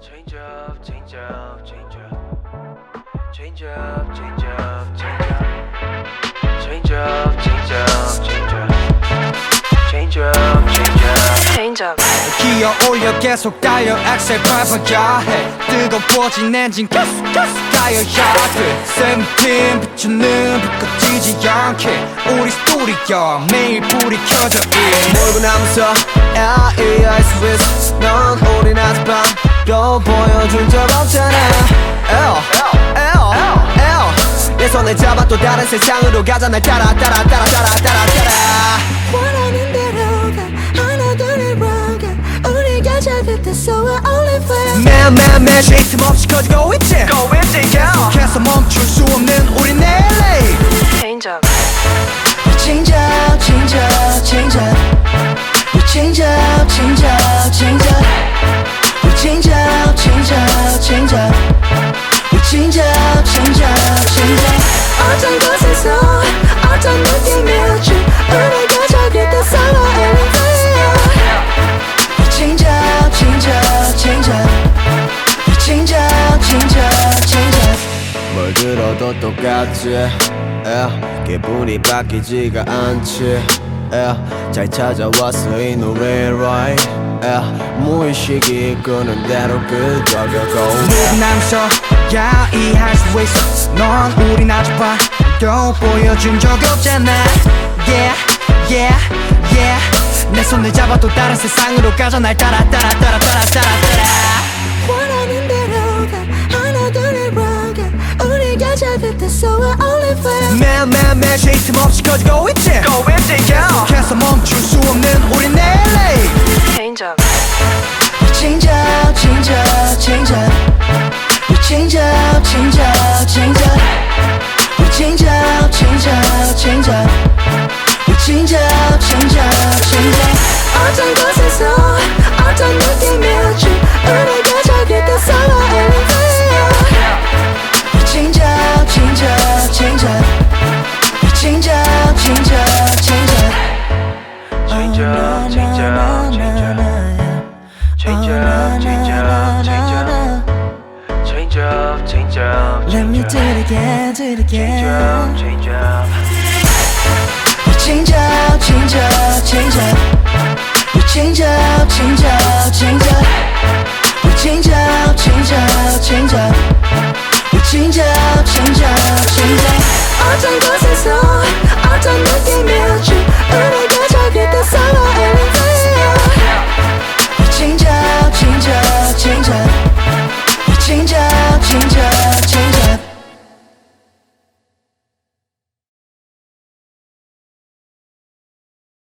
Change up, change up, change up. Change up, change up, change up. Change up, change up, change up. Change up, change up. Change up. 기어 올려 계속 달려 엑셀 밟아야 해 뜨거워진 엔진 계속 계속 가여야 돼 세븐틴 비추는 불 꺼지지 않게 우리 스토리야 매일 불이 켜져 있네 몰고 나면서 L.E. 할수 있어 넌 밤도 보여준 적 없잖아 L L L 내 손을 잡아 또 다른 세상으로 가자 날 따라 따라 따라 따라 따라 따라 원하는 대로 가 하나 둘을 가 우리가 잘못했어 we're only friends 매일매일 쉴틈 없이 커지고 있지 계속해서 멈출 수 없는 우린 LA Change up. We change up change up change up We change up change up change up 어떤 곳에서 어떤 느낌일지 우리가 잘못했어 we're only friends We change up change up change up We change up change up change up 뭘 들어도 똑같지 yeah. 기분이 바뀌지가 않지 yeah. 잘 찾아왔어 이 노래 right yeah. 무의식이 이끄는 대로 끄덕여고 누구나면서 야 이 있어? 넌 우린 아직 봐도 보여준 적 없잖아. Yeah yeah yeah. 내 손을 잡아 또 다른 세상으로 가자. 날 따라 따라 따라 따라 따라 따라. 원하는 대로 가 하나 둘을 가 우리가 잘못했어 we're only friends 매일매일 쉴틈 없이 커지고 있지? 계속해서 멈출 수 없는 우린 LA Change up. We change up change up change up. We change up change up change up We change up change up change up We change up change up change up 어떤 곳 up, Let me do it again, do it again. Change up, change up Change up, change up, change up Change up, change up, change up Change up, change up, change up Change up, change up. Don't know.